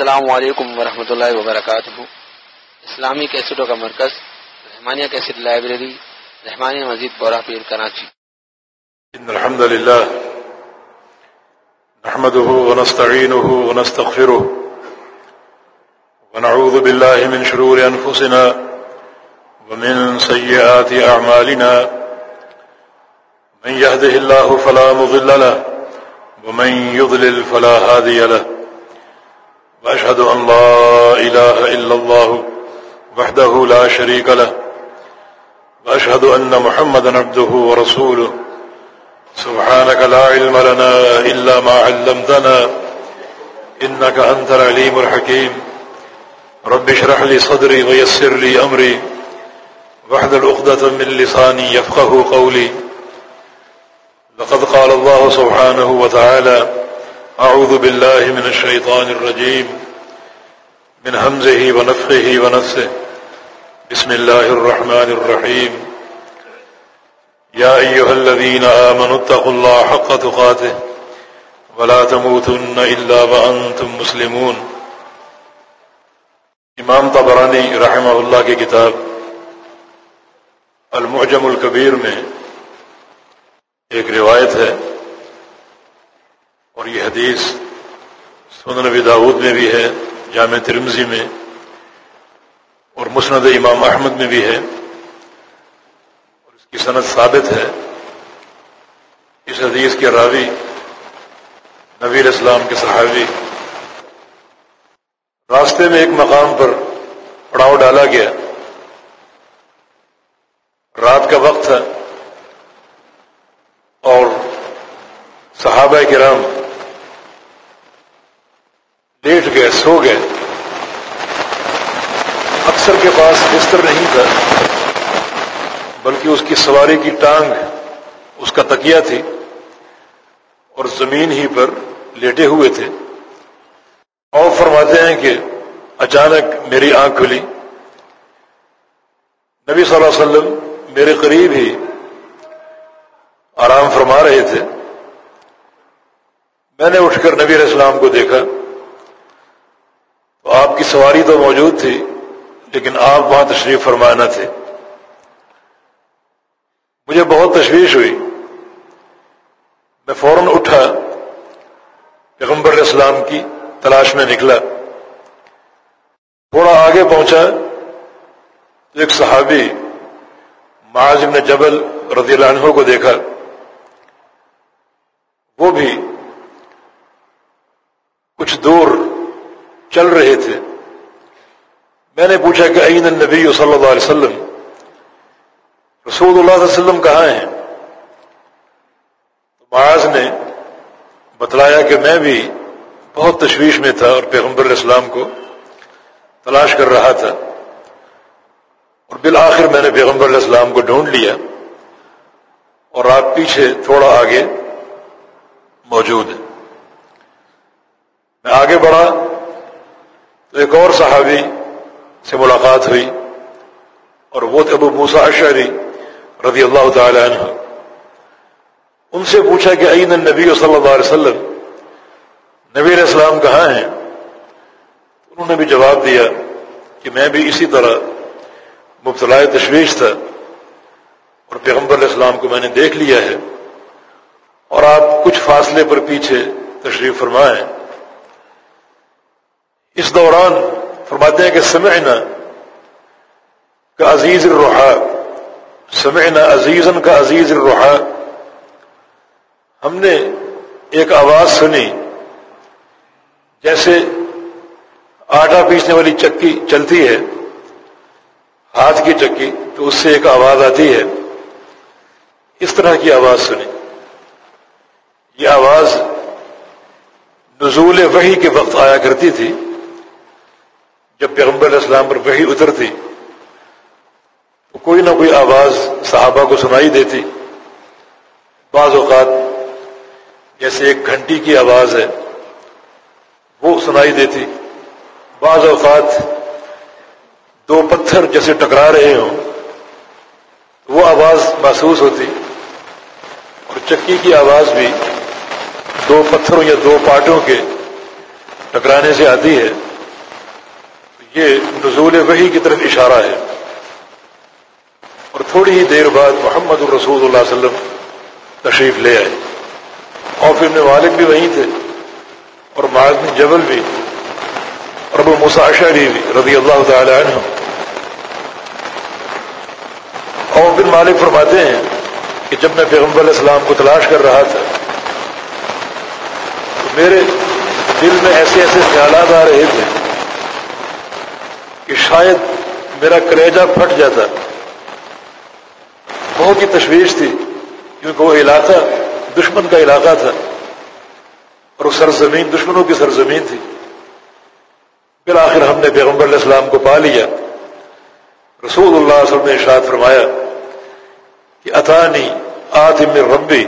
السلام علیکم ورحمۃ اللہ وبرکاتہ۔ اسلامی کیسٹوں کا مرکز، رحمانیہ کیسٹ لائبریری، رحمانیہ مزید بورا پیر کراچی۔ إن الحمد لله نحمده ونستعينه ونستغفره ونعوذ بالله من شرور أنفسنا ومن سيئات أعمالنا من يهده الله فلا مضل له، ومن يضلل فلا هادي له۔ وأشهد أن لا إله إلا الله وحده لا شريك له وأشهد أن محمد عبده ورسوله سبحانك لا علم لنا إلا ما علمتنا إنك أنت العليم الحكيم رب اشرح لي صدري ويسر لي أمري وحد الأخدة من لساني يفقه قولي لقد قال الله سبحانه وتعالى أعوذ بالله من الشيطان الرجيم. من همزه ونفخه ونفسه. بسم الله الرحمن الرحيم. يا أيها الذين آمنوا اتقوا الله حق تقاته. ولا تموتن إلا وأنتم مسلمون. امام طبرانی رحمہ اللہ کی کتاب المعجم الکبیر میں ایک روایت ہے اور یہ حدیث سنن نبی داود میں بھی ہے، جامع ترمزی میں، اور مسند امام احمد میں بھی ہے، اور اس کی صنعت ثابت ہے۔ اس حدیث کے راوی نبیر اسلام کے صحابی راستے میں ایک مقام پر پڑاؤ ڈالا گیا۔ رات کا وقت تھا اور صحابہ کرام لیٹ گئے سو گئے۔ اکثر کے پاس بستر نہیں تھا، بلکہ اس کی سواری کی ٹانگ، اس کا تکیا تھی، اور زمین ہی پر لیٹے ہوئے تھے۔ اور فرماتے ہیں کہ اچانک میری آنکھ کھلی۔ نبی صلی اللہ علیہ وسلم میرے قریب ہی آرام فرما رہے تھے۔ میں نے اٹھ کر نبی علیہ السلام کو دیکھا۔ تو آپ کی سواری تو موجود تھی، لیکن آپ وہاں تشریف فرمانا تھے۔ مجھے بہت تشویش ہوئی۔ میں فوراً اٹھا، پیغمبر علیہ السلام کی تلاش میں نکلا۔ تھوڑا آگے پہنچا تو ایک صحابی معاذ بن جبل رضی اللہ عنہ کو دیکھا۔ وہ بھی کچھ دور چل رہے تھے۔ میں نے پوچھا کہ عین النبی صلی اللہ علیہ وسلم، رسول اللہ علیہ وسلم کہاں ہیں؟ تو معاذ نے بتلایا کہ میں بھی بہت تشویش میں تھا اور پیغمبر علیہ السلام کو تلاش کر رہا تھا۔ اور بالآخر میں نے پیغمبر علیہ السلام کو ڈھونڈ لیا اور آپ پیچھے تھوڑا آگے موجود ہیں۔ میں آگے بڑھا تو ایک اور صحابی سے ملاقات ہوئی اور وہ تھے ابو موسا اشعری رضی اللہ تعالی عنہ۔ ان سے پوچھا کہ عین النبی صلی اللہ علیہ وسلم، نبی علیہ السلام کہاں ہیں؟ انہوں نے بھی جواب دیا کہ میں بھی اسی طرح مبتلا تشویش تھا اور پیغمبر علیہ السلام کو میں نے دیکھ لیا ہے اور آپ کچھ فاصلے پر پیچھے تشریف فرمائیں۔ اس دوران فرماتے ہیں کہ سمعنا کا عزیز الروحا سمعنا عزیزن کا عزیز الروحا ہم نے ایک آواز سنی، جیسے آٹا پیسنے والی چکی چلتی ہے، ہاتھ کی چکی، تو اس سے ایک آواز آتی ہے۔ اس طرح کی آواز سنی۔ یہ آواز نزول وحی کے وقت آیا کرتی تھی۔ جب پیغمبر علیہ السلام پر وحی اترتی، تو کوئی نہ کوئی آواز صحابہ کو سنائی دیتی۔ بعض اوقات جیسے ایک گھنٹی کی آواز ہے، وہ سنائی دیتی۔ بعض اوقات دو پتھر جیسے ٹکرا رہے ہوں وہ آواز محسوس ہوتی۔ اور چکی کی آواز بھی دو پتھروں یا دو پاٹوں کے ٹکرانے سے آتی ہے۔ یہ نزول وحی کی طرف اشارہ ہے۔ اور تھوڑی ہی دیر بعد محمد الرسول اللہ علیہ وسلم تشریف لے آئے۔ اور پھر میں والد بھی وہیں تھے اور بن جبل بھی اور ابو مساشری بھی رضی اللہ تعالی عنہ۔ اور پھر مالک فرماتے ہیں کہ جب میں پیغمبر علیہ السلام کو تلاش کر رہا تھا، تو میرے دل میں ایسے ایسے خیالات آ رہے تھے کہ شاید میرا کریجہ پھٹ جاتا۔ بہت ہی تشویش تھی، کیونکہ وہ علاقہ دشمن کا علاقہ تھا۔ اور وہ سرزمین، دشمنوں کی سرزمین تھی۔ پھر آخر ہم نے پیغمبر علیہ السلام کو پا لیا۔ رسول اللہ علیہ وسلم نے ارشاد فرمایا کہ اطانی آتم ربی۔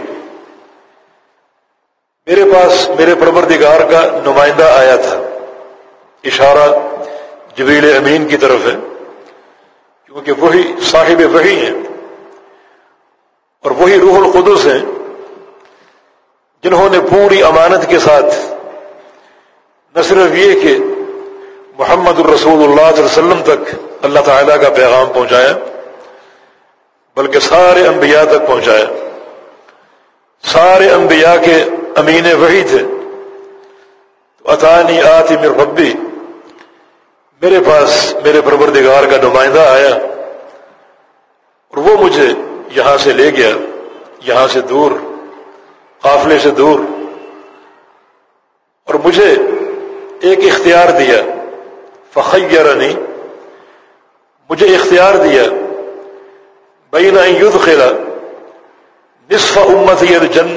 میرے پاس، میرے پروردگار کا نمائندہ آیا تھا۔ اشارہ جبیل امین کی طرف ہے، کیونکہ وہی صاحب وہی ہیں اور وہی روح القدس ہیں جنہوں نے پوری امانت کے ساتھ نہ صرف یہ کہ محمد الرسول اللہ علیہ وسلم تک اللہ تعالیٰ کا پیغام پہنچایا، بلکہ سارے انبیاء تک پہنچایا۔ سارے انبیاء کے امین وہی تھے تو اطانی آتی میر ربی میرے پاس میرے پروردگار کا نمائندہ آیا اور وہ مجھے یہاں سے لے گیا، یہاں سے دور، قافلے سے دور، اور مجھے ایک اختیار دیا، فخیرنی، مجھے اختیار دیا، بین یدھ خلا نصف امت یہ جن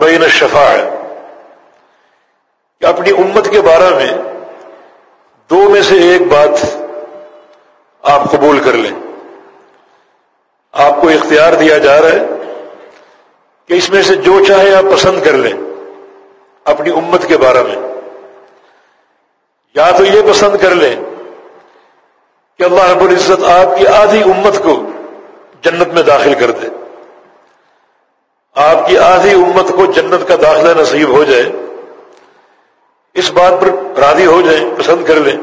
بین شفا کہ اپنی امت کے بارے میں دو میں سے ایک بات آپ قبول کر لیں۔ آپ کو اختیار دیا جا رہا ہے کہ اس میں سے جو چاہے آپ پسند کر لیں اپنی امت کے بارے میں۔ یا تو یہ پسند کر لیں کہ اللہ رب العزت آپ کی آدھی امت کو جنت میں داخل کر دے۔ آپ کی آدھی امت کو جنت کا داخلہ نصیب ہو جائے۔ اس بات پر راضی ہو جائیں، پسند کر لیں۔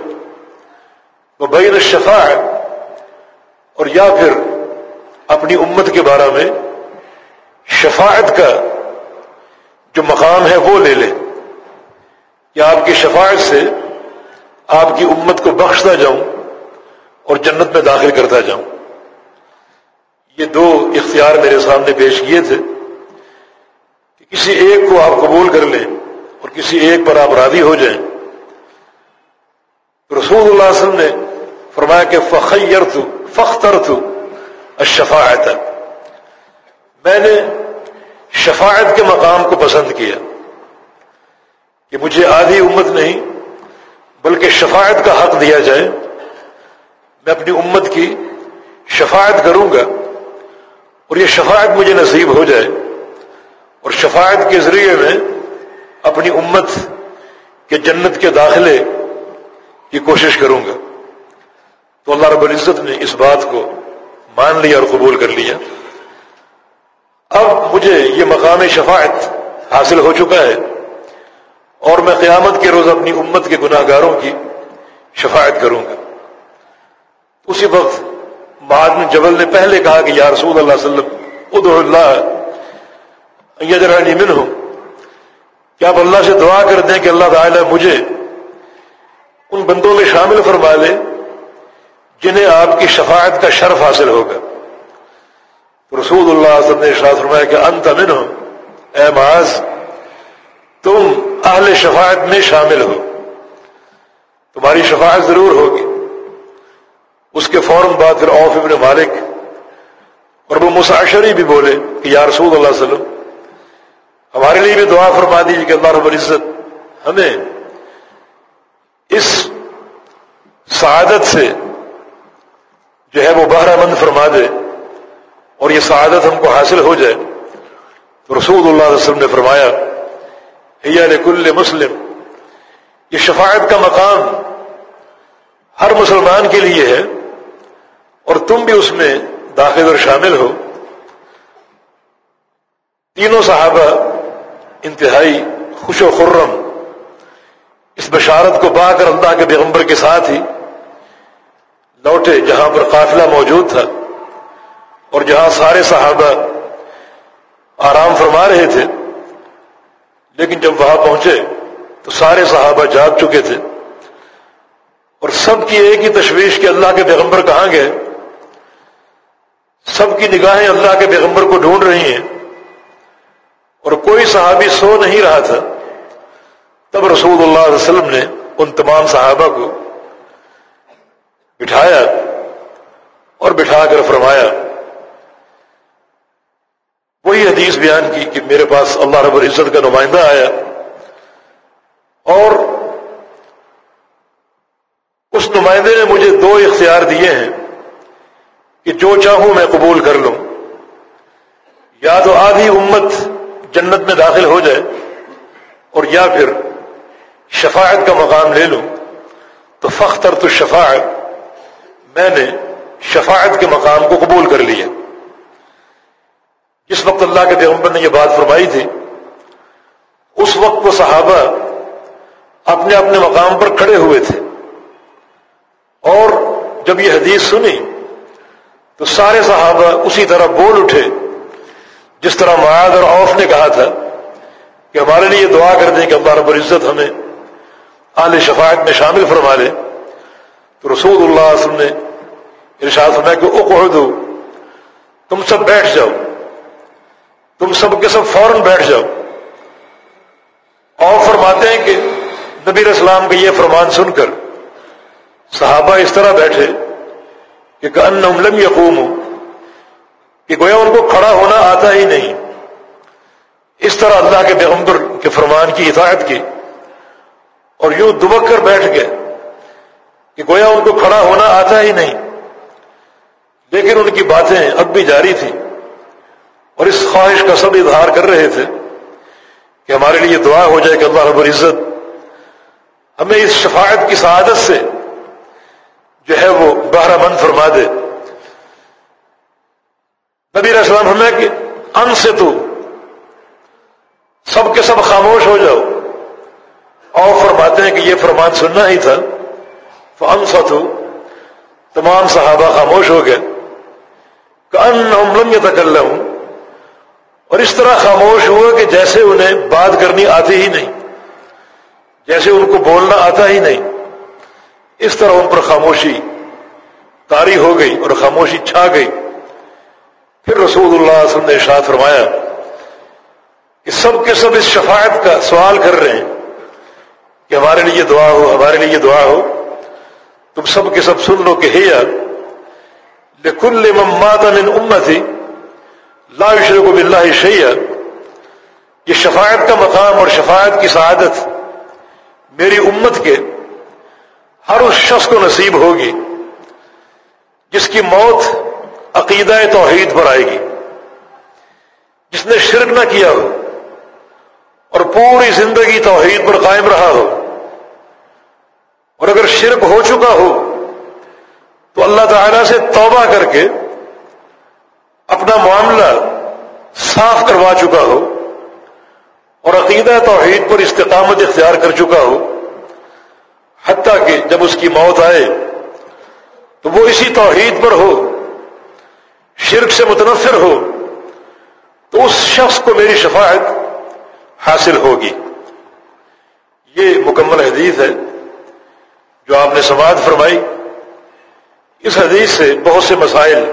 وہ بین شفا ہے اور یا پھر اپنی امت کے بارے میں شفاعت کا جو مقام ہے، وہ لے لیں۔ کہ آپ کی شفاعت سے آپ کی امت کو بخشتا جاؤں اور جنت میں داخل کرتا جاؤں۔ یہ دو اختیار میرے سامنے پیش کیے تھے کہ کسی ایک کو آپ قبول کر لیں۔ اور کسی ایک پر آپ راضی ہو جائیں۔ رسول اللہ علیہ وسلم نے فرمایا کہ فخیر تو فختر تو اشفاعت میں نے شفاعت کے مقام کو پسند کیا کہ مجھے آدھی امت نہیں، بلکہ شفاعت کا حق دیا جائے۔ میں اپنی امت کی شفاعت کروں گا اور یہ شفاعت مجھے نصیب ہو جائے۔ اور شفاعت کے ذریعے میں اپنی امت کے جنت کے داخلے کی کوشش کروں گا۔ تو اللہ رب العزت نے اس بات کو مان لیا اور قبول کر لیا۔ اب مجھے یہ مقام شفاعت حاصل ہو چکا ہے اور میں قیامت کے روز اپنی امت کے گناہ گاروں کی شفاعت کروں گا۔ اسی وقت بن جبل نے پہلے کہا کہ یا رسول اللہ علیہ وسلم ادو اللہ یجرانی من ہوں کہ آپ اللہ سے دعا کر دیں کہ اللہ تعالی مجھے ان بندوں میں شامل فرما لے جنہیں آپ کی شفاعت کا شرف حاصل ہوگا۔ رسول اللہ علیہ وسلم نے شاہ فرمایا کہ انت من ہوں اے معاذ، تم اہل شفاعت میں شامل ہو۔ تمہاری شفاعت ضرور ہوگی۔ اس کے فوراً بعد پھر اوف ابن مالک اور وہ مساشری بھی بولے کہ یا رسول اللہ علیہ وسلم ہمارے لیے بھی دعا فرما دیجیے کہ اللہ رب العزت ہمیں اس سعادت سے جو ہے وہ بہرہ مند فرما دے اور یہ سعادت ہم کو حاصل ہو جائے۔ تو رسول اللہ علیہ وسلم نے فرمایا کل مسلم، یہ شفاعت کا مقام ہر مسلمان کے لیے ہے اور تم بھی اس میں داخل اور شامل ہو۔ تینوں صحابہ انتہائی خوش و خرم، اس بشارت کو پا کر اللہ کے پیغمبر کے ساتھ ہی لوٹے جہاں پر قافلہ موجود تھا اور جہاں سارے صحابہ آرام فرما رہے تھے، لیکن جب وہاں پہنچے تو سارے صحابہ جاگ چکے تھے۔ اور سب کی ایک ہی تشویش کہ اللہ کے پیغمبر کہاں گئے؟ سب کی نگاہیں اللہ کے پیغمبر کو ڈھونڈ رہی ہیں۔ اور کوئی صحابی سو نہیں رہا تھا، تب رسول اللہ علیہ وسلم نے ان تمام صحابہ کو بٹھایا اور بٹھا کر فرمایا، وہی حدیث بیان کی کہ میرے پاس اللہ رب العزت کا نمائندہ آیا اور اس نمائندے نے مجھے دو اختیار دیے ہیں کہ جو چاہوں میں قبول کر لوں۔ یا تو آدھی امت جنت میں داخل ہو جائے اور یا پھر شفاعت کا مقام لے لوں، تو فختر تو شفاعت میں نے شفاعت کے مقام کو قبول کر لیا۔ جس وقت اللہ کے پیغمبر نے یہ بات فرمائی تھی، اس وقت وہ صحابہ اپنے اپنے مقام پر کھڑے ہوئے تھے۔ اور جب یہ حدیث سنی، تو سارے صحابہ اسی طرح بول اٹھے۔ جس طرح معاد اور اوف نے کہا تھا کہ ہمارے لیے دعا کر دیں کہ اللہ رب العزت ہمیں آل شفاعت میں شامل فرما لے، تو رسول اللہ علیہ وسلم نے ارشاد فرمایا کہ اقعدو، تم سب بیٹھ جاؤ، تم سب کے سب فوراً بیٹھ جاؤ۔ اور فرماتے ہیں کہ نبی اسلام کا یہ فرمان سن کر صحابہ اس طرح بیٹھے کہ ان لم یقوم کہ گویا ان کو کھڑا ہونا آتا ہی نہیں۔ اس طرح اللہ کے پیغمبر کے فرمان کی اطاعت کی۔ اور یوں دبک کر بیٹھ گئے کہ گویا ان کو کھڑا ہونا آتا ہی نہیں۔ لیکن ان کی باتیں اب بھی جاری تھیں۔ اور اس خواہش کا سب اظہار کر رہے تھے کہ ہمارے لیے دعا ہو جائے کہ اللہ رب العزت ہمیں اس شفاعت کی سعادت سے جو ہے وہ بہرہ مند فرما دے۔ نبی اسلام ہمیں کہ ان سے تو سب کے سب خاموش ہو جاؤ۔ اور فرماتے ہیں کہ یہ فرمان سننا ہی تھا۔ فانصتو، تمام صحابہ خاموش ہو گئے۔ کہ ان لم يتكلموا اور اس طرح خاموش ہوا کہ جیسے انہیں بات کرنی آتی ہی نہیں۔ جیسے ان کو بولنا آتا ہی نہیں۔ اس طرح ان پر خاموشی تاری ہو گئی اور خاموشی چھا گئی۔ پھر رسول اللہ علیہ وسلم نے ارشاد فرمایا کہ سب کے سب اس شفاعت کا سوال کر رہے ہیں کہ ہمارے لیے دعا ہو، ہمارے لیے دعا ہو۔ تم سب کے سب سن لو کہ ہیا لکل مات من امتی لا شرک باللہ شیئا۔ یہ شفاعت کا مقام اور شفاعت کی سعادت میری امت کے ہر اس شخص کو نصیب ہوگی جس کی موت عقیدہ توحید پر آئے گی۔ جس نے شرک نہ کیا ہو اور پوری زندگی توحید پر قائم رہا ہو اور اگر شرک ہو چکا ہو تو اللہ تعالی سے توبہ کر کے اپنا معاملہ صاف کروا چکا ہو اور عقیدہ توحید پر استقامت اختیار کر چکا ہو، حتیٰ کہ جب اس کی موت آئے تو وہ اسی توحید پر ہو شرک سے متنفر ہو، تو اس شخص کو میری شفاعت حاصل ہوگی۔ یہ مکمل حدیث ہے جو آپ نے سماعت فرمائی۔ اس حدیث سے بہت سے مسائل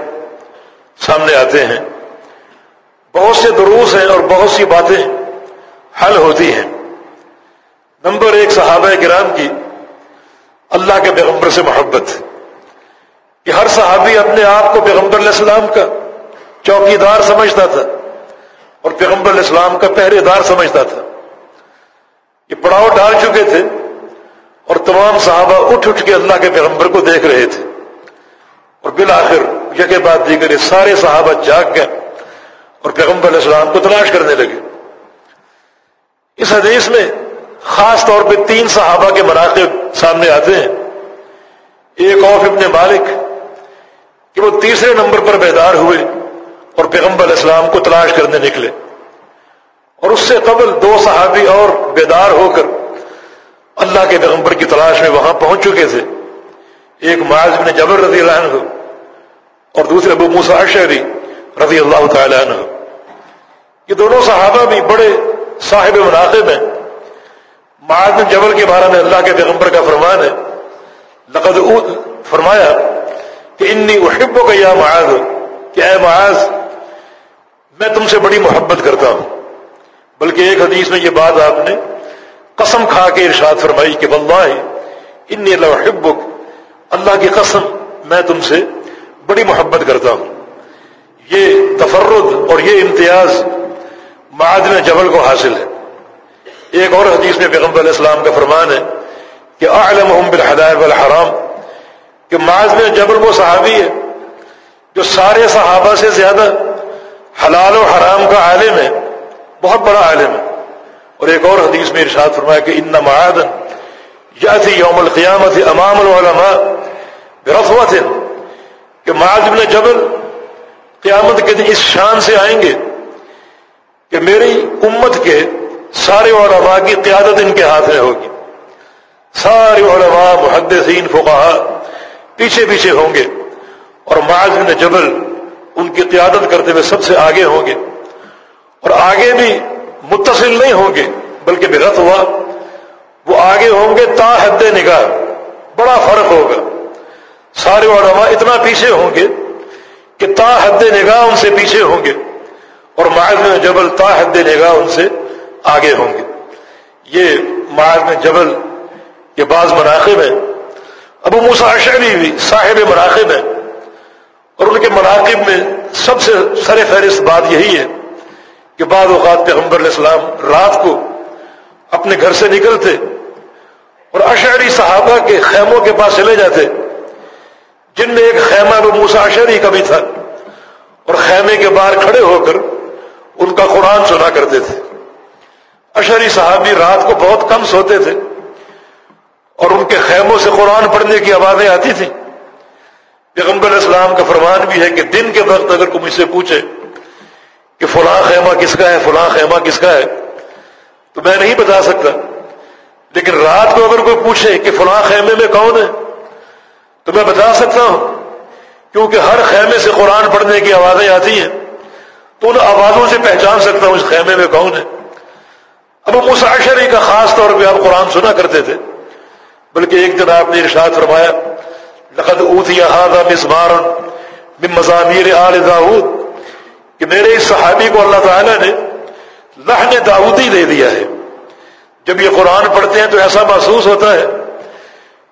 سامنے آتے ہیں۔ بہت سے دروس ہیں اور بہت سی باتیں حل ہوتی ہیں۔ نمبر ایک صحابہ کرام کی، اللہ کے پیغمبر سے محبت۔ کہ ہر صحابی اپنے آپ کو پیغمبر علیہ السلام کا چوکی دار سمجھتا تھا اور پیغمبر علیہ السلام کا پہرے دار سمجھتا تھا یہ پڑاؤ ڈال چکے تھے اور تمام صحابہ اٹھ اٹھ کے اللہ کے پیغمبر کو دیکھ رہے تھے اور بالآخر یکے بعد دیگر یہ سارے صحابہ جاگ گئے اور پیغمبر علیہ السلام کو تلاش کرنے لگے۔ اس حدیث میں خاص طور پہ تین صحابہ کے مراقب سامنے آتے ہیں۔ ایک اوف ابن مالک کہ وہ تیسرے نمبر پر بیدار ہوئے اور پیغمبر علیہ السلام کو تلاش کرنے نکلے۔ اور اس سے قبل دو صحابی اور بیدار ہو کر اللہ کے پیغمبر کی تلاش میں وہاں پہنچ چکے تھے۔ ایک معاذ بن جبر رضی اللہ عنہ اور دوسرے ابو موسا اشعری رضی اللہ تعالی عنہ۔ یہ دونوں صحابہ بھی بڑے صاحب مناقب ہیں۔ معاذ بن جبل کے بارے میں اللہ کے پیغمبر کا فرمان ہے۔ لقد فرمایا کہ انی احبو یا معاذ. کہ اے معاذ، میں تم سے بڑی محبت کرتا ہوں۔ بلکہ ایک حدیث میں یہ بات آپ نے قسم کھا کے ارشاد فرمائی کہ واللہ انی لحبک اللہ کی قسم، میں تم سے بڑی محبت کرتا ہوں۔ یہ تفرد اور یہ امتیاز معدن جبل کو حاصل ہے۔ ایک اور حدیث میں پیغمبر علیہ السلام کا فرمان ہے کہ عالم بالحدائے والحرام۔ کہ معدن جبل وہ صحابی ہے جو سارے صحابہ سے زیادہ حلال و حرام کا عالم ہے، بہت بڑا عالم ہے۔ اور ایک اور حدیث میں ارشاد فرمایا کہ ان معدن یا تھی یوم القیامت امام العلماء رفوت کہ معاذ بن جبل قیامت کے دن اس شان سے آئیں گے کہ میری امت کے سارے علماء کی قیادت ان کے ہاتھ میں ہوگی۔ سارے علماء، محدثین فقہ پیچھے پیچھے ہوں گے اور معاذ بن جبل ان کی قیادت کرتے ہوئے سب سے آگے ہوں گے اور آگے بھی متصل نہیں ہوں گے بلکہ بے رت ہوا۔ وہ آگے ہوں گے تا حد نگاہ بڑا فرق ہوگا۔ سارے علماء اتنا پیچھے ہوں گے کہ تا حد نگاہ ان سے پیچھے ہوں گے اور میں جبل تا حد نگاہ ان سے آگے ہوں گے۔ یہ میں جبل کے بعض مراقب ہیں۔ ابو اشعری بھی صاحب مراقب ہیں اور ان کے مراقب میں سب سے سر فہرست بات یہی ہے کہ بعض اوقات پیغمبر علیہ السلام رات کو اپنے گھر سے نکلتے اور اشعری صحابہ کے خیموں کے پاس چلے جاتے جن میں ایک خیمہ وہ موسا اشری کا بھی تھا اور خیمے کے باہر کھڑے ہو کر ان کا قرآن سنا کرتے تھے۔ اشری صحابی رات کو بہت کم سوتے تھے۔ اور ان کے خیموں سے قرآن پڑھنے کی آوازیں آتی تھیں۔ پیغمبر اسلام کا فرمان بھی ہے کہ دن کے وقت اگر کوئی مجھ سے پوچھے کہ فلاں خیمہ کس کا ہے، فلاں خیمہ کس کا ہے، تو میں نہیں بتا سکتا۔ لیکن رات کو اگر کوئی پوچھے کہ فلاں خیمے میں کون ہے، تو میں بتا سکتا ہوں۔ کیونکہ ہر خیمے سے قرآن پڑھنے کی آوازیں آتی ہیں، تو ان آوازوں سے پہچان سکتا ہوں اس خیمے میں کون ہے۔ اب مساشری کا خاص طور پہ آپ قرآن سنا کرتے تھے۔ بلکہ ایک دن آپ نے ارشاد فرمایا، لقد اوتیا مسمار مضامیر آل داود، کہ میرے اس صحابی کو اللہ تعالیٰ نے لہن داودی دے دیا ہے۔ جب یہ قرآن پڑھتے ہیں تو ایسا محسوس ہوتا ہے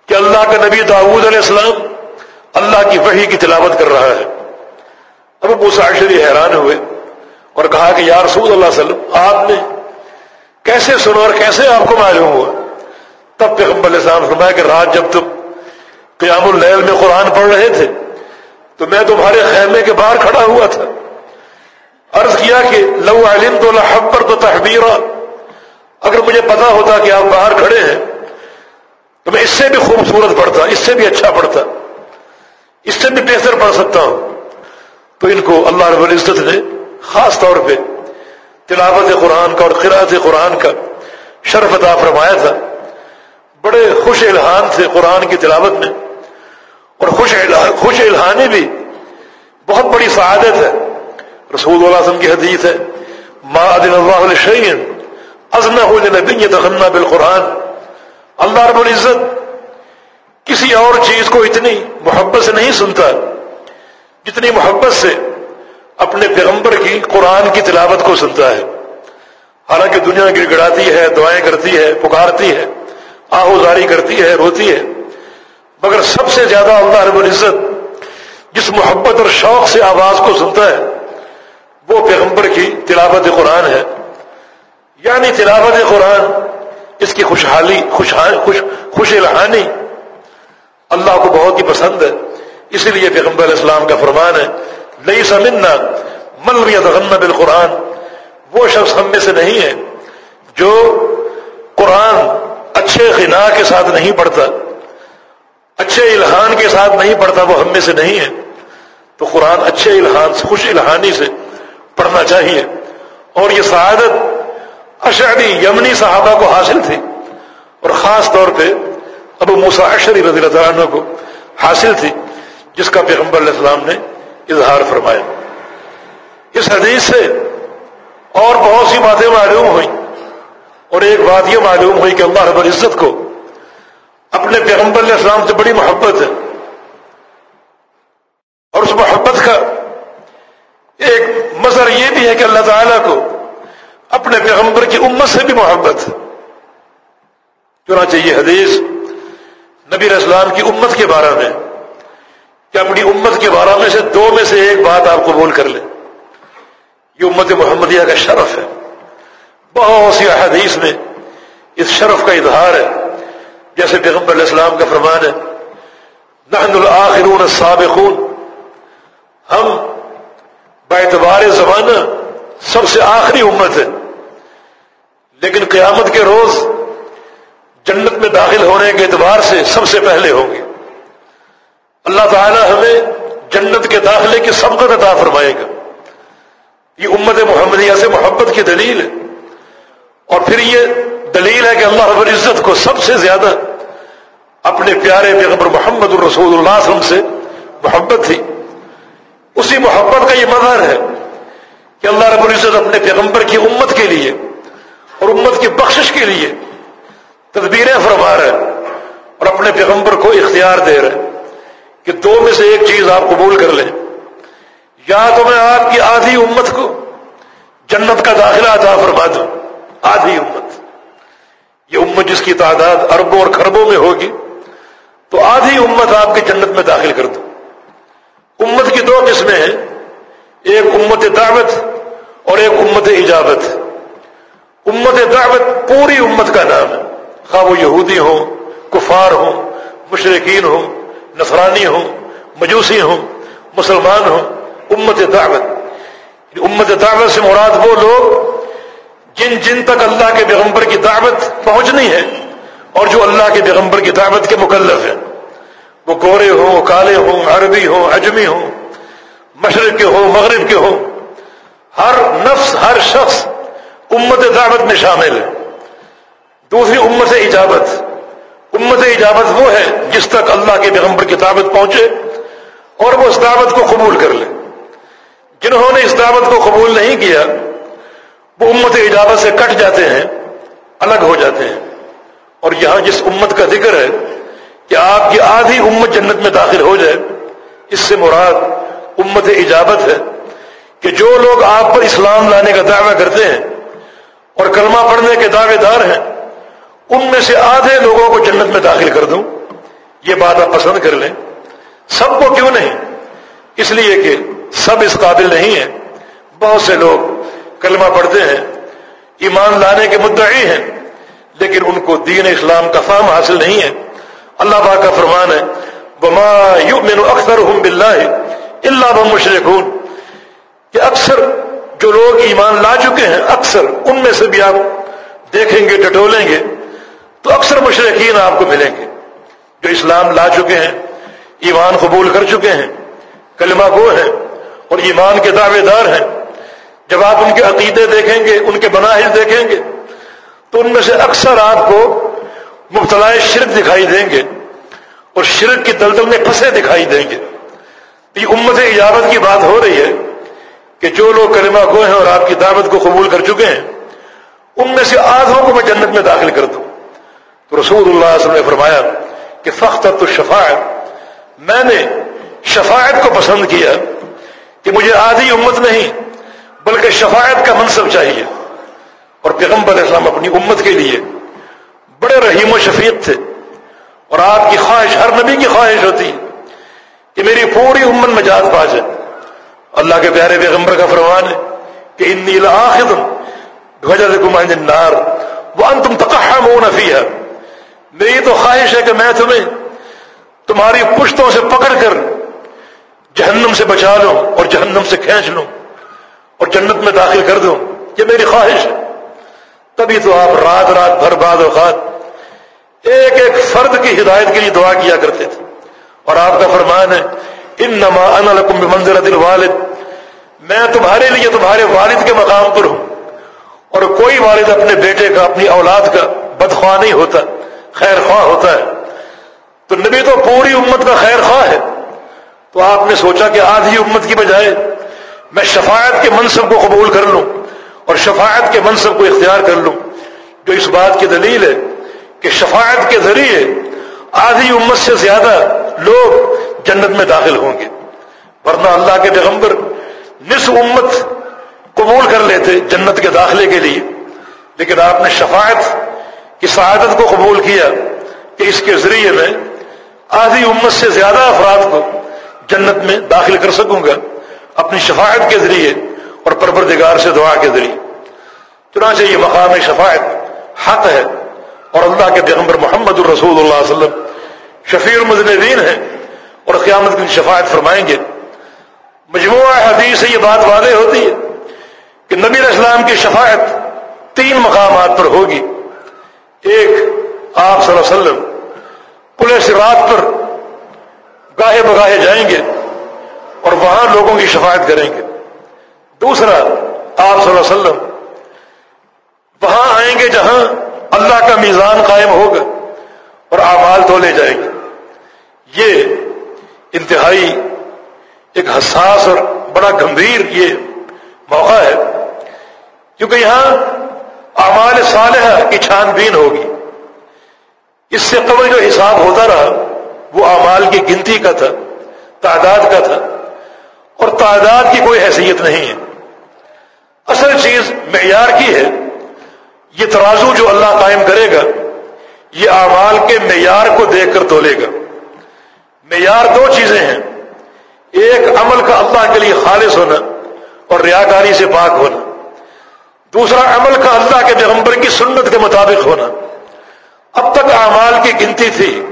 کہ اللہ کا نبی داود علیہ السلام اللہ کی وحی کی تلاوت کر رہا ہے۔ اب ابو ساشری حیران ہوئے اور کہا کہ یا رسول اللہ علیہ وسلم، آپ نے کیسے سنا اور کیسے آپ کو معلوم ہوا؟ تب پیغمبر علیہ السلام فرمایا کہ رات جب تم قیام اللیل میں قرآن پڑھ رہے تھے، تو میں تمہارے خیمے کے باہر کھڑا ہوا تھا۔ عرض کیا کہ لو علم تو لحبر تو تحبیر اگر مجھے پتا ہوتا کہ آپ باہر کھڑے ہیں، تو میں اس سے بھی خوبصورت پڑھتا اس سے بھی اچھا پڑھتا اس سے بھی بہتر پڑھ سکتا ہوں۔ تو ان کو اللہ رب العزت نے خاص طور پہ تلاوت قرآن کا اور قرآت قرآن کا شرف عطا فرمایا تھا۔ بڑے خوش الحان تھے قرآن کی تلاوت میں اور خوش خوش الحانی بھی بہت بڑی سعادت ہے۔ رسول اللہ علیہ وسلم کی حدیث ہے، ما ادن اللہ علیہ ازنہ نبی تغنہ بالقرآن اللہ رب العزت کسی اور چیز کو اتنی محبت سے نہیں سنتا جتنی محبت سے اپنے پیغمبر کی قرآن کی تلاوت کو سنتا ہے۔ حالانکہ دنیا گڑ گڑاتی ہے، دعائیں کرتی ہے، پکارتی ہے۔ آہوزاری کرتی ہے، روتی ہے۔ مگر سب سے زیادہ اللہ رب العزت جس محبت اور شوق سے آواز کو سنتا ہے، وہ پیغمبر کی تلاوت قرآن ہے۔ یعنی تلاوت قرآن، اس کی خوشحالی خوش خوش خوش الحانی اللہ کو بہت ہی پسند ہے۔ اسی لیے پیغمبر علیہ السلام کا فرمان ہے لئی سمنا من بالقرآن۔ وہ شخص ہم میں سے نہیں ہے جو قرآن اچھے خنا کے ساتھ نہیں پڑھتا، اچھے الہان کے ساتھ نہیں پڑھتا، وہ ہم میں سے نہیں ہے۔ تو قرآن اچھے الہان خوش الہانی سے پڑھنا چاہیے۔ اور یہ سعادت اشعری، یمنی صحابہ کو حاصل تھی۔ اور خاص طور پہ ابو موسا اشری رضی اللہ عنہ کو حاصل تھی، جس کا پیغمبر علیہ السلام نے اظہار فرمایا۔ اس حدیث سے اور بہت سی باتیں معلوم ہوئیں۔ اور ایک بات یہ معلوم ہوئی کہ اللہ رب العزت کو اپنے پیغمبر علیہ السلام سے بڑی محبت ہے۔ اور اس محبت کا ایک مظہر یہ بھی ہے کہ اللہ تعالیٰ کو اپنے پیغمبر کی امت سے بھی محبت ہے۔ چنانچہ یہ حدیث نبی اسلام کی امت کے بارے میں کہ اپنی امت کے بارے میں سے دو میں سے ایک بات آپ قبول کر لیں۔ یہ امت محمدیہ کا شرف ہے۔ بہت سی حدیث میں اس شرف کا اظہار ہے۔ جیسے پیغمبر علیہ السلام کا فرمان ہے، نحن الآخرون السابقون ہم باعتبار زمانہ سب سے آخری امت ہے۔ لیکن قیامت کے روز جنت میں داخل ہونے کے اعتبار سے سب سے پہلے ہوں گے۔ اللہ تعالی ہمیں جنت کے داخلے کی سبقت عطا فرمائے گا۔ یہ امت محمدیہ سے محبت کی دلیل ہے۔ اور پھر یہ دلیل ہے کہ اللہ رب العزت کو سب سے زیادہ اپنے پیارے پیغمبر محمد الرسول اللہ علیہ وسلم سے محبت تھی۔ اسی محبت کا یہ مظہر ہے کہ اللہ رب العزت اپنے پیغمبر کی امت کے لیے اور امت کی بخشش کے لیے تدبیریں فرما رہے اور اپنے پیغمبر کو اختیار دے رہے کہ دو میں سے ایک چیز آپ قبول کر لیں۔ یا تو میں آپ کی آدھی امت کو جنت کا داخلہ عطا فرما دوں۔ آدھی امت۔ یہ امت جس کی تعداد اربوں اور خربوں میں ہوگی، تو آدھی امت آپ کی جنت میں داخل کر دوں امت کی دو قسمیں ہیں، ایک امت دعوت اور ایک امت اجابت۔ امت دعوت پوری امت کا نام ہے۔ خواہ وہ یہودی ہوں، کفار ہوں مشرقین ہوں نفرانی ہوں، مجوسی ہوں، مسلمان ہوں، امت دعوت۔ امت دعوت سے مراد وہ لوگ جن جن تک اللہ کے پیغمبر کی دعوت پہنچنی ہے اور جو اللہ کے پیغمبر کی دعوت کے مکلف ہیں۔ وہ گورے ہوں، کالے ہوں، عربی ہوں، اجمی ہوں، مشرق کے ہوں، مغرب کے ہوں، ہر نفس، ہر شخص امت دعوت میں شامل ہے۔ دوسری امت اجابت۔ امت اجابت وہ ہے جس تک اللہ کے پیغمبر کی دعوت پہنچے اور وہ اس دعوت کو قبول کر لے۔ جنہوں نے اس دعوت کو قبول نہیں کیا وہ امت اجابت سے کٹ جاتے ہیں، الگ ہو جاتے ہیں۔ اور یہاں جس امت کا ذکر ہے کہ آپ کی آدھی امت جنت میں داخل ہو جائے، اس سے مراد امت اجابت ہے کہ جو لوگ آپ پر اسلام لانے کا دعویٰ کرتے ہیں اور کلمہ پڑھنے کے دعوے دار ہیں، ان میں سے آدھے لوگوں کو جنت میں داخل کر دوں۔ یہ بات آپ پسند کر لیں۔ سب کو کیوں نہیں؟ اس لیے کہ سب اس قابل نہیں ہیں۔ بہت سے لوگ کلمہ پڑھتے ہیں، ایمان لانے کے مدعی ہیں، لیکن ان کو دین اسلام کا فام حاصل نہیں ہے۔ اللہ با کا فرمان ہے بما یؤمن اکثر ہوں بلّہ اللہ کہ اکثر جو لوگ ایمان لا چکے ہیں، اکثر ان میں سے بھی آپ دیکھیں گے، ٹٹولیں گے، تو اکثر مشرقین آپ کو ملیں گے۔ جو اسلام لا چکے ہیں، ایمان قبول کر چکے ہیں، کلمہ گو ہیں، اور ایمان کے دعوے دار ہیں۔ جب آپ ان کے عقیدے دیکھیں گے، ان کے بناحج دیکھیں گے، تو ان میں سے اکثر آپ کو مبتلا شرک دکھائی دیں گے اور شرک کی دلدل میں پھنسے دکھائی دیں گے۔ یہ امت اجابت کی بات ہو رہی ہے کہ جو لوگ کلمہ گو ہیں اور آپ کی دعوت کو قبول کر چکے ہیں، ان میں سے آدھوں کو میں جنت میں داخل کر دوں۔ تو رسول اللہ علیہ وسلم نے فرمایا کہ فخت تو شفاعت میں نے شفاعت کو پسند کیا کہ مجھے آدھی امت نہیں بلکہ شفاعت کا منصب چاہیے۔ اور پیغمبر اسلام اپنی امت کے لیے بڑے رحیم و شفیق تھے۔ اور آپ کی خواہش، ہر نبی کی خواہش ہوتی کہ میری پوری امت میں جات پا جائے۔ اللہ کے پیارے پیغمبر کا فرمان ہے کہ ان نیلا آخر نار وہ ان تم تقہم ہو نفی میری تو خواہش ہے کہ میں تمہیں تمہاری پشتوں سے پکڑ کر جہنم سے بچا لوں اور جہنم سے کھینچ لوں۔ اور جنت میں داخل کر دوں یہ میری خواہش ہے۔ تبھی تو آپ رات رات بھر بعد اوقات ایک ایک فرد کی ہدایت کے لیے دعا کیا کرتے تھے۔ اور آپ کا فرمان ہے ان نما ان منظر والد میں تمہارے لیے تمہارے والد کے مقام پر ہوں۔ اور کوئی والد اپنے بیٹے کا، اپنی اولاد کا بدخواہ نہیں ہوتا خیر خواہ ہوتا ہے۔ تو نبی تو پوری امت کا خیر خواہ ہے۔ تو آپ نے سوچا کہ آدھی امت کی بجائے میں شفاعت کے منصب کو قبول کر لوں اور شفاعت کے منصب کو اختیار کر لوں جو اس بات کی دلیل ہے کہ شفاعت کے ذریعے آدھی امت سے زیادہ لوگ جنت میں داخل ہوں گے۔ ورنہ اللہ کے پیغمبر نصف امت قبول کر لیتے جنت کے داخلے کے لیے۔ لیکن آپ نے شفاعت کی سعادت کو قبول کیا کہ اس کے ذریعے میں آدھی امت سے زیادہ افراد کو جنت میں داخل کر سکوں گا۔ اپنی شفاعت کے ذریعے اور پروردگار سے دعا کے ذریعے۔ چنانچہ یہ مقام شفاعت حق ہے اور اللہ کے پیغمبر محمد الرسول اللہ علیہ وسلم شفیع المدین ہے اور قیامت کی شفاعت فرمائیں گے۔ مجموعہ حدیث سے یہ بات واضح ہوتی ہے کہ نبی اسلام کی شفاعت تین مقامات پر ہوگی۔ ایک آپ صلی اللہ علیہ وسلم پولیس رات پر گاہے بگاہے جائیں گے۔ اور وہاں لوگوں کی شفاعت کریں گے۔ دوسرا، آپ صلی اللہ علیہ وسلم، وہاں آئیں گے جہاں اللہ کا میزان قائم ہوگا اور اعمال تو لے جائیں گے۔ یہ انتہائی ایک حساس اور بڑا گمبھیر یہ موقع ہے، کیونکہ یہاں اعمال صالحہ کی چھان بین ہوگی۔ اس سے قبل جو حساب ہوتا رہا، وہ اعمال کی گنتی کا تھا، تعداد کا تھا۔ اور تعداد کی کوئی حیثیت نہیں ہے۔ اصل چیز معیار کی ہے۔ یہ ترازو جو اللہ قائم کرے گا، یہ اعمال کے معیار کو دیکھ کر تولے گا۔ معیار دو چیزیں ہیں۔ ایک عمل کا اللہ کے لیے خالص ہونا اور ریاکاری سے پاک ہونا۔ دوسرا عمل کا اللہ کے پیغمبر کی سنت کے مطابق ہونا۔ اب تک اعمال کی گنتی تھی۔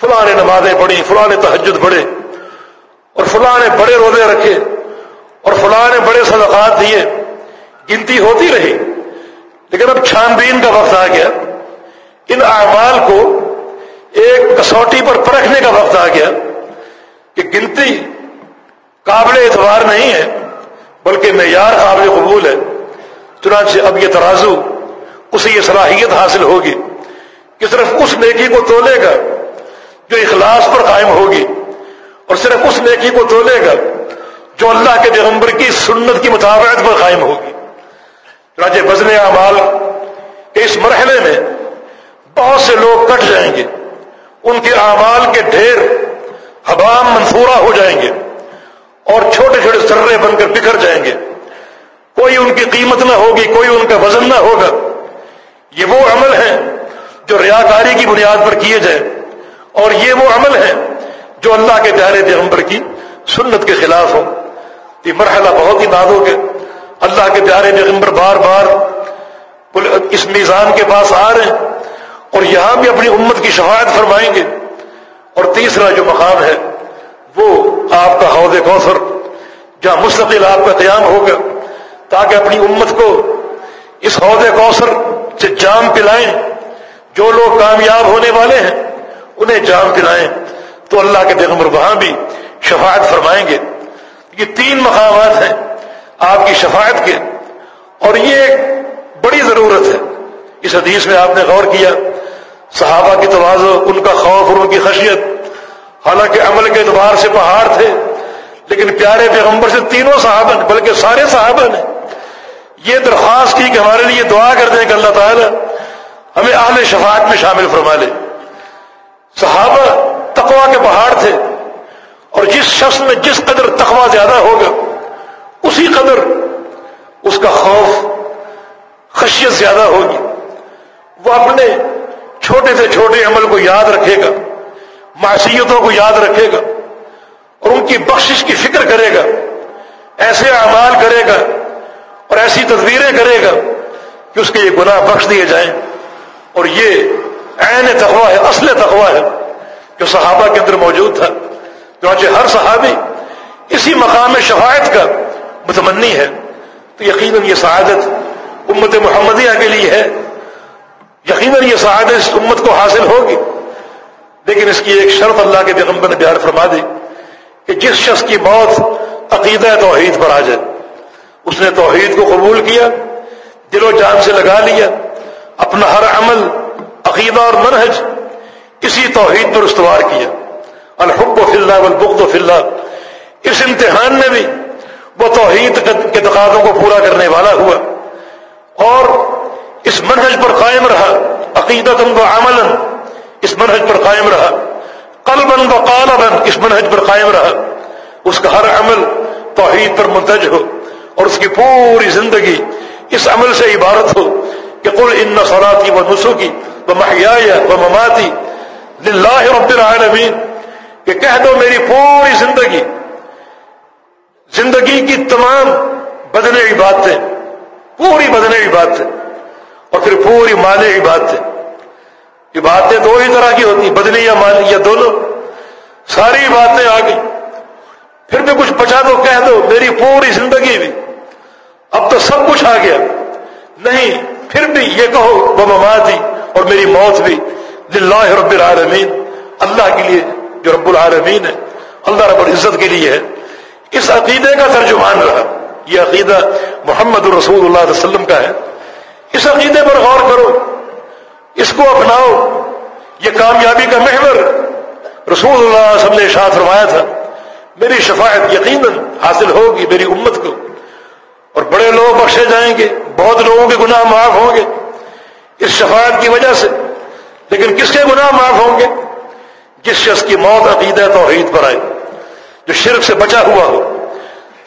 فلاں نمازیں پڑھی، فلاں تحجد پڑھے۔ اور فلاں نے بڑے روزے رکھے اور فلاں نے بڑے صدقات دیے، گنتی ہوتی رہی۔ لیکن اب چھان بین کا وقت آ گیا۔ ان اعمال کو ایک کسوٹی پر پرکھنے کا وقت آ گیا کہ گنتی قابل اعتبار نہیں ہے، بلکہ معیار قابل قبول ہے۔ چنانچہ اب یہ ترازو اسے یہ صلاحیت حاصل ہوگی کہ صرف اس نیکی کو تولے گا جو اخلاص پر قائم ہوگی۔ اور صرف اس نیکی کو تولے گا جو اللہ کے پیغمبر کی سنت کی مطابقت پر قائم ہوگی۔ چنانچہ بزن اعمال کے اس مرحلے میں بہت سے لوگ کٹ جائیں گے۔ ان کے اعمال کے ڈھیر حبام منصورہ ہو جائیں گے اور چھوٹے چھوٹے سرے بن کر بکھر جائیں گے۔ کوئی ان کی قیمت نہ ہوگی، کوئی ان کا وزن نہ ہوگا۔ یہ وہ عمل ہے جو ریاکاری کی بنیاد پر کیے جائیں۔ اور یہ وہ عمل ہے جو اللہ کے پیارے پیغمبر کی سنت کے خلاف ہو۔ یہ مرحلہ بہت ہی نازک ہے۔ اللہ کے پیارے پیغمبر بار بار اس میزان کے پاس آ رہے ہیں اور یہاں بھی اپنی امت کی شفاعت فرمائیں گے۔ اور تیسرا جو مقام ہے، وہ آپ کا حوض کوثر، جہاں مستقل آپ کا قیام ہوگا تاکہ اپنی امت کو اس عہدے کوثر سے جام پلائیں۔ جو لوگ کامیاب ہونے والے ہیں، انہیں جام پلائیں۔ تو اللہ کے پیغمبر وہاں بھی شفاعت فرمائیں گے۔ یہ تین مقامات ہیں آپ کی شفاعت کے۔ اور یہ ایک بڑی ضرورت ہے۔ اس حدیث میں آپ نے غور کیا، صحابہ کی توازو، ان کا خوف اور ان کی خشیت۔ حالانکہ عمل کے اعتبار سے پہاڑ تھے، لیکن پیارے پیغمبر سے تینوں صحابہ نے بلکہ سارے صحابہ نے یہ درخواست کی کہ ہمارے لیے دعا کر دیں کہ اللہ تعالیٰ ہمیں اہل شفاعت میں شامل فرما لے۔ صحابہ تقوا کے پہاڑ تھے اور جس شخص میں جس قدر تقوا زیادہ ہوگا اسی قدر اس کا خوف، خشیت زیادہ ہوگی۔ وہ اپنے چھوٹے سے چھوٹے عمل کو یاد رکھے گا، معصیتوں کو یاد رکھے گا اور ان کی بخشش کی فکر کرے گا، ایسے اعمال کرے گا اور ایسی تصویریں کرے گا کہ اس کے یہ گناہ بخش دیے جائیں۔ اور یہ عین تخوا ہے، اصل تخوا ہے۔ جو صحابہ کے اندر موجود تھا، چنانچہ ہر صحابی اسی مقام شفاعت کا متمنی ہے۔ تو یقیناً یہ سعادت امت محمدیہ کے لیے ہے۔ یقیناً یہ سعادت اس امت کو حاصل ہوگی۔ لیکن اس کی ایک شرط اللہ کے پیغمبر نے بیان فرما دی کہ جس شخص کی موت عقیدہ توحید پر آ جائے، اس نے توحید کو قبول کیا، دل و جان سے لگا لیا، اپنا ہر عمل، عقیدہ اور منہج اسی توحید پر استوار کیا۔ الحب و فلّہ البغد و فلّہ اس امتحان میں بھی وہ توحید کے تقاضوں کو پورا کرنے والا ہوا۔ اور اس منہج پر قائم رہا۔ عقیدت و عمل اس منہج پر قائم رہا۔ قلبا و قالبا اس منہج پر قائم رہا۔ اس کا ہر عمل توحید پر منتج ہو اور اس کی پوری زندگی اس عمل سے عبارت ہو کہ قل ان صلاتی و نسو کی وہ محیا و مماتی لاہ رب العالمین، کہ کہہ دو میری پوری زندگی۔ زندگی کی تمام بدن عبادتیں پوری بدن عبادتیں اور پھر پوری مالی عبادتیں عبادتیں دو ہی طرح کی ہوتی بدنی یا مالی یا دونوں۔ ساری باتیں آ گئی۔ پھر بھی کچھ بچا دو، کہہ دو میری پوری زندگی بھی۔ اب تو سب کچھ آ گیا۔ نہیں، پھر بھی یہ کہو، وہ مماتی اور میری موت بھی۔ للہ رب العالمین، اللہ کے لیے جو رب العالمین ہے، اللہ رب العزت کے لیے ہے۔ اس عقیدے کا ترجمان رہا۔ یہ عقیدہ محمد رسول اللہ علیہ وسلم کا ہے۔ اس عقیدے پر غور کرو۔ اس کو اپناؤ۔ یہ کامیابی کا محور۔ رسول اللہ علیہ وسلم نے شاہ فرمایا تھا، میری شفاعت یقیناً حاصل ہوگی میری امت کو۔ اور بڑے لوگ بخشے جائیں گے، بہت لوگوں کے گناہ معاف ہوں گے۔ اس شفاعت کی وجہ سے لیکن کس کے گناہ معاف ہوں گے؟ جس شخص کی موت عقیدہ توحید پر آئے جو شرک سے بچا ہوا ہو۔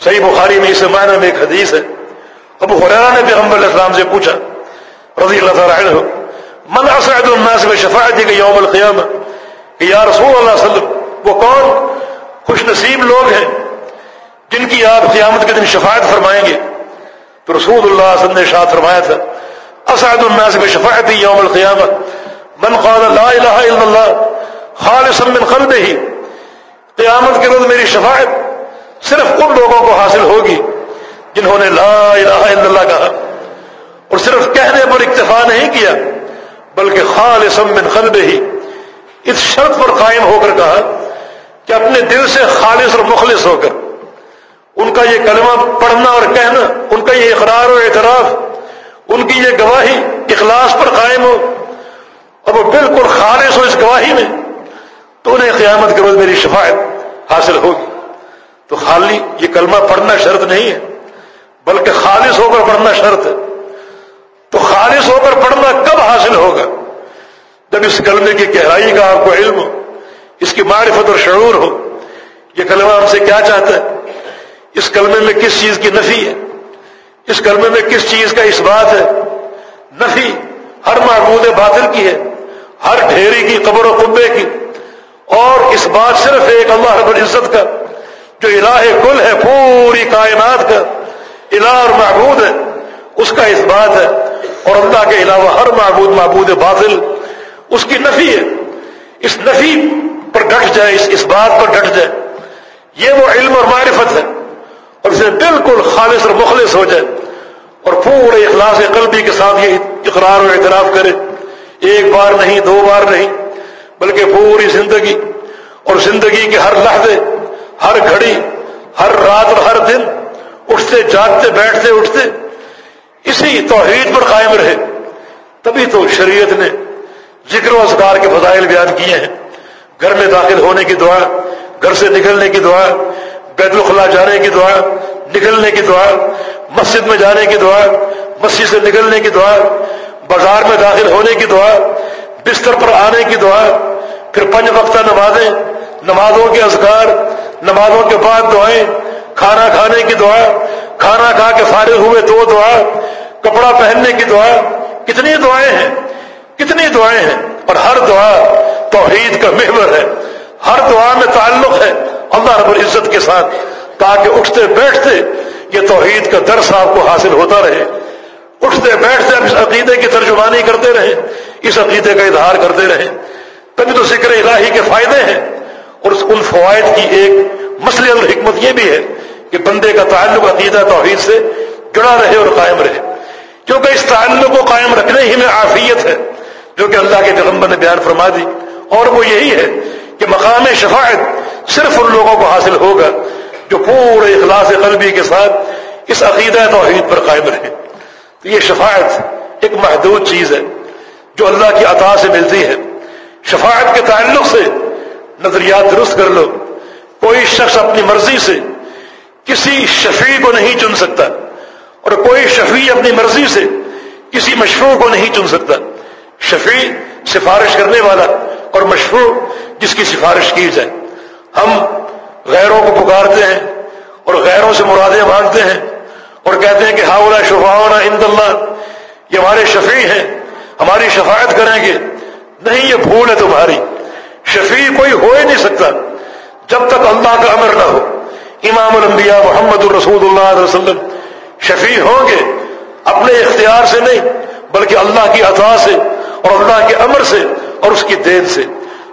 صحیح بخاری میں اس معنی میں ایک حدیث ہے۔ ابو حریرہ نے پیغمبر علیہ السلام سے پوچھا، رضی اللہ تعالیٰ عنہ، من اسعد الناس میں شفاعت کہ یوم القیامہ؟ کہ یا رسول اللہ علیہ وسلم، وہ کون؟ خوش نصیب لوگ ہیں، جن کی آپ قیامت کے دن شفاعت فرمائیں گے۔ تو رسول اللہ علیہ وسلم نے شاعت فرمایا تھا، اسعد الناس میں شفاعت یوم القیامہ؟ من قال لا الہ الا اللہ خالصا من قلبه، قیامت کے روز میری شفاعت صرف ان لوگوں کو حاصل ہوگی جنہوں نے لا الہ الا اللہ کہا۔ اور صرف کہنے پر اکتفا نہیں کیا، بلکہ خالص من قلبه اس شرط پر قائم ہو کر کہا کہ اپنے دل سے خالص اور مخلص ہو کر۔ ان کا یہ کلمہ پڑھنا اور کہنا، ان کا یہ اقرار و اعتراف، ان کی یہ گواہی اخلاص پر قائم ہو اور وہ بالکل خالص ہو اس گواہی میں تو انہیں قیامت کے روز میری شفاعت حاصل ہوگی۔ تو خالی یہ کلمہ پڑھنا شرط نہیں ہے، بلکہ خالص ہو کر پڑھنا شرط ہے۔ تو خالص ہو کر پڑھنا کب حاصل ہوگا؟ جب اس کلمے کی گہرائی کا آپ کو علم ہو، اس کی معرفت اور شعور ہو، یہ کلمہ ہم سے کیا چاہتا ہے؟ اس کلمے میں کس چیز کی نفی ہے؟ اس کلمے میں کس چیز کا اس بات ہے؟ نفی ہر معبود باطل کی ہے۔ ہر ڈھیری کی قبر و قبے کی۔ اور اس بات صرف ایک اللہ رب العزت کا، جو الہ کل ہے، پوری کائنات کا۔ الہ اور معبود ہے، اس کا اس بات ہے۔ اور اللہ کے علاوہ ہر معبود معبود باطل، اس کی نفی ہے۔ اس نفی پر ڈٹ جائے، اس اس بات پر ڈٹ جائے۔ یہ وہ علم اور معرفت ہے۔ اور اسے بالکل خالص اور مخلص ہو جائے۔ اور پورے اخلاص قلبی کے ساتھ یہ اقرار و اعتراف کرے۔ ایک بار نہیں، دو بار نہیں، بلکہ پوری زندگی اور زندگی کے ہر لحظے، ہر گھڑی، ہر رات اور ہر دن اٹھتے، جاگتے، بیٹھتے، اٹھتے اسی توحید پر قائم رہے۔ تبھی تو شریعت نے ذکر و اذکار کے فضائل بیان کیے ہیں۔ گھر میں داخل ہونے کی دعا، گھر سے نکلنے کی دعا، بیت الخلا جانے کی دعا، نکلنے کی دعا، مسجد میں جانے کی دعا، مسجد سے نکلنے کی دعا بازار میں داخل ہونے کی دعا، بستر پر آنے کی دعا، پھر پنج وقتہ نمازیں، نمازوں کے اذکار، نمازوں کے بعد دعائیں، کھانا کھانے کی دعا، کھانا کھا کے فارغ ہوئے تو دعا، کپڑا پہننے کی دعا، کتنی دعائیں ہیں، کتنی دعائیں ہیں، اور ہر دعا توحید کا محور ہے، ہر دعا میں تعلق ہے اللہ رب العزت کے ساتھ، تاکہ اٹھتے بیٹھتے یہ توحید کا درس آپ کو حاصل ہوتا رہے۔ اٹھتے بیٹھتے آپ اس عقیدے کی ترجمانی کرتے رہیں اس عقیدے کا اظہار کرتے رہیں تبھی تو ذکر الہی کے فائدے ہیں۔ اور ان فوائد کی ایک مسئلہ اور حکمت یہ بھی ہے کہ بندے کا تعلق عقیدہ توحید سے جڑا رہے اور قائم رہے۔ کیونکہ اس تعلق کو قائم رکھنے ہی میں عافیت ہے، جو کہ اللہ کے پیغمبر نے بیان فرما دی۔ اور وہ یہی ہے کہ مقام شفاعت صرف ان لوگوں کو حاصل ہوگا جو پورے اخلاص قلبی کے ساتھ اس عقیدہ توحید پر قائم رہے۔ تو یہ شفاعت ایک محدود چیز ہے جو اللہ کی عطا سے ملتی ہے۔ شفاعت کے تعلق سے نظریات درست کر لو۔ کوئی شخص اپنی مرضی سے کسی شفیع کو نہیں چن سکتا اور کوئی شفیع اپنی مرضی سے کسی مشروع کو نہیں چن سکتا۔ شفیع سفارش کرنے والا اور مشروع جس کی سفارش کی جائے۔ ہم غیروں کو پکارتے ہیں اور غیروں سے مرادیں مانگتے ہیں۔ اور کہتے ہیں کہ ہاؤلا شفاؤنا اند اللہ، یہ ہمارے شفیع ہیں، ہماری شفاعت کریں گے۔ نہیں، یہ بھول ہے تمہاری۔ شفیع کوئی ہو ہی نہیں سکتا۔ جب تک اللہ کا امر نہ ہو۔ امام الانبیاء محمد الرسول اللہ علیہ وسلم شفیع ہوں گے، اپنے اختیار سے نہیں، بلکہ اللہ کی عطا سے اور اللہ کے امر سے اور اس کی دین سے۔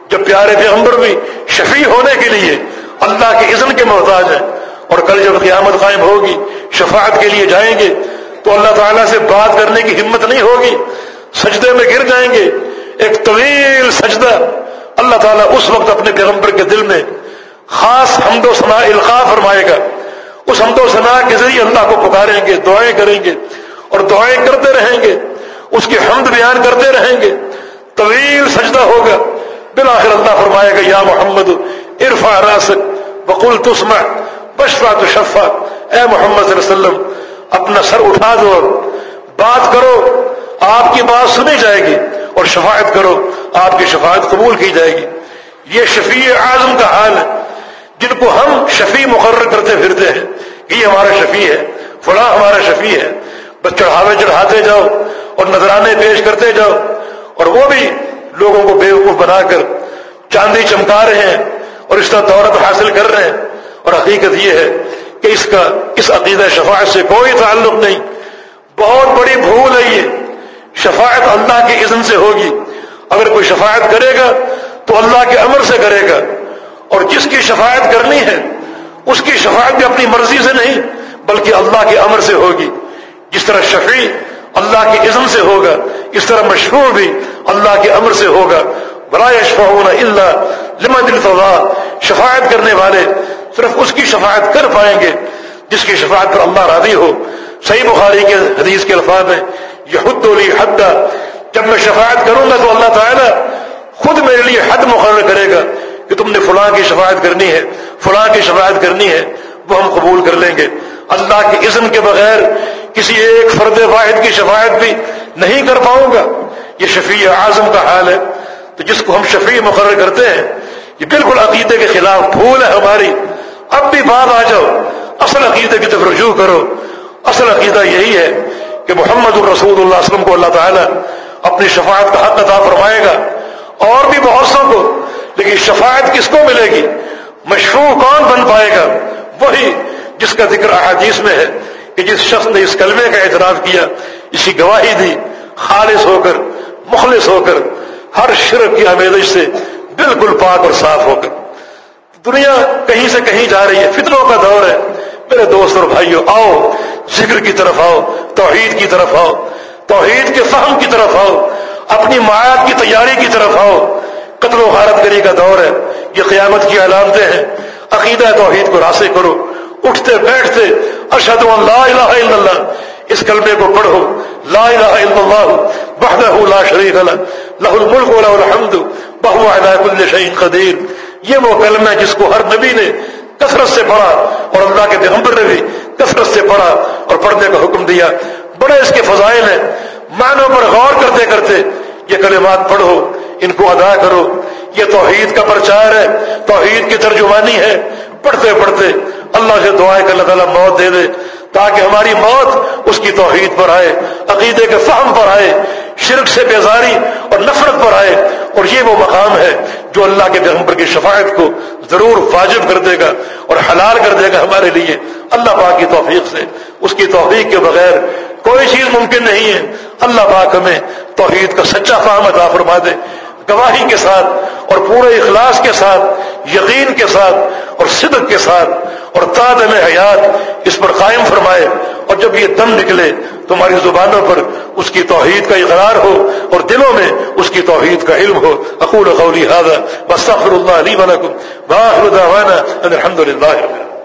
جب پیارے پیغمبر بھی شفیع ہونے کے لیے اللہ کے اذن کے محتاج ہیں اور کل جب قیامت قائم ہوگی، شفاعت کے لیے جائیں گے، تو اللہ تعالیٰ سے بات کرنے کی ہمت نہیں ہوگی، سجدے میں گر جائیں گے، ایک طویل سجدہ اللہ تعالیٰ اس وقت اپنے پیغمبر کے دل میں خاص حمد و ثنا القاع فرمائے گا۔ اس حمد و ثنا کے ذریعے اللہ کو پکاریں گے، دعائیں کریں گے اور دعائیں کرتے رہیں گے، اس کی حمد بیان کرتے رہیں گے۔ طویل سجدہ ہوگا، بالآخر اللہ فرمائے گا، یا محمد عرفا راسک بقول تسمع. بشفا تو شفا اے محمد صلی اللہ علیہ وسلم، اپنا سر اٹھا دو بات کرو، آپ کی بات سنی جائے گی اور شفاعت کرو، آپ کی شفاعت قبول کی جائے گی۔ یہ شفیع اعظم کا حال ہے، جن کو ہم شفیع مقرر کرتے پھرتے ہیں۔ یہ ہمارا شفیع ہے، فلاں ہمارا شفیع ہے۔ بس چڑھاوے چڑھاتے جاؤ اور نذرانے پیش کرتے جاؤ۔ اور وہ بھی لوگوں کو بیوقوف بنا کر چاندی چمکا رہے ہیں اور اس طرح دولت حاصل کر رہے ہیں۔ اور حقیقت یہ ہے کہ اس کا اس عقیدہ شفاعت سے کوئی تعلق نہیں۔ بہت بڑی بھول ہے یہ۔ شفاعت اللہ کے اذن سے ہوگی۔ اگر کوئی شفاعت کرے گا تو اللہ کے امر سے کرے گا۔ اور جس کی شفاعت کرنی ہے، اس کی شفاعت بھی اپنی مرضی سے نہیں، بلکہ اللہ کے امر سے ہوگی۔ جس طرح شفیع اللہ کے اذن سے ہوگا، اس طرح مشہور بھی اللہ کے امر سے ہوگا۔ برائے شفا اللہ لمن دل شفاعت کرنے والے صرف اس کی شفاعت کر پائیں گے جس کی شفاعت پر اللہ راضی ہو۔ صحیح بخاری کے حدیث کے الفاظ میں یہ حد لی حد۔ جب میں شفاعت کروں گا تو اللہ تعالیٰ خود میرے لیے حد مقرر کرے گا کہ تم نے فلاں کی شفاعت کرنی ہے، فلاں کی شفاعت کرنی ہے، وہ ہم قبول کر لیں گے۔ اللہ کے اذن کے بغیر کسی ایک فرد واحد کی شفاعت بھی نہیں کر پاؤں گا۔ یہ شفیع اعظم کا حال ہے۔ تو جس کو ہم شفیع مقرر کرتے ہیں، یہ بالکل عقیدے کے خلاف بھول ہے ہماری۔ اب بھی بات آ جاؤ۔ اصل عقیدے کی طرف رجوع کرو۔ اصل عقیدہ یہی ہے کہ محمد الرسول اللہ وسلم کو اللہ تعالیٰ اپنی شفاعت کا حق عطا فرمائے گا۔ اور بھی بہت سو کو۔ لیکن شفاعت کس کو ملے گی؟ مشروع کون بن پائے گا؟ وہی جس کا ذکر احادیث میں ہے کہ جس شخص نے اس کلمے کا اعتراف کیا اس کی گواہی دی، خالص ہو کر، مخلص ہو کر، ہر شرک کی آمیزش سے بالکل پاک اور صاف ہو کر۔ دنیا کہیں سے کہیں جا رہی ہے، فتنوں کا دور ہے۔ میرے دوست اور بھائیوں آؤ، ذکر کی طرف آؤ، توحید کی طرف آؤ، توحید کے فہم کی طرف آؤ، اپنی معیات کی تیاری کی طرف آؤ۔ قتل و غارت گری کا دور ہے، یہ قیامت کی علامتیں ہیں عقیدہ توحید کو راسے کرو۔ اٹھتے، بیٹھتے اشد لا الہ الا اللہ، اس کلمے کو پڑھو۔ لا الہ الا اللہ، وحدہ لا شریک لہ لہ الملک و لہ الحمد بہو علی کل شیء قدیر۔ یہ وہ کلمہ جس کو ہر نبی نے کثرت سے پڑھا اور اللہ کے پیغمبر نے بھی کثرت سے پڑھا اور پڑھنے کا حکم دیا۔ بڑے اس کے فضائل ہیں۔ معنوں پر غور کرتے کرتے یہ کلمات پڑھو، ان کو ادا کرو۔ یہ توحید کا پرچار ہے، توحید کی ترجمانی ہے۔ پڑھتے پڑھتے اللہ سے دعائیں کہ اللہ تعالیٰ موت دے دے۔ تاکہ ہماری موت اس کی توحید پر آئے، عقیدے کے فہم پر آئے، شرک سے بیزاری اور نفرت پر آئے۔ اور یہ وہ مقام ہے جو اللہ کے پیغمبر کی شفاعت کو ضرور واجب کر دے گا اور حلال کر دے گا ہمارے لیے۔ اللہ پاک کی توفیق سے۔ اس کی توفیق کے بغیر کوئی چیز ممکن نہیں ہے۔ اللہ پاک ہمیں توحید کا سچا فہم عطا فرما دے۔ گواہی کے ساتھ اور پورے اخلاص کے ساتھ، یقین کے ساتھ اور صدق کے ساتھ اور تادم حیات اس پر قائم فرمائے اور جب یہ دم نکلے تمہاری زبانوں پر اس کی توحید کا اقرار ہو اور دلوں میں اس کی توحید کا علم ہو۔ اقول قولی هذا واستغفر الله لي ولكم واخر دعوانا ان الحمد لله رب العالمين۔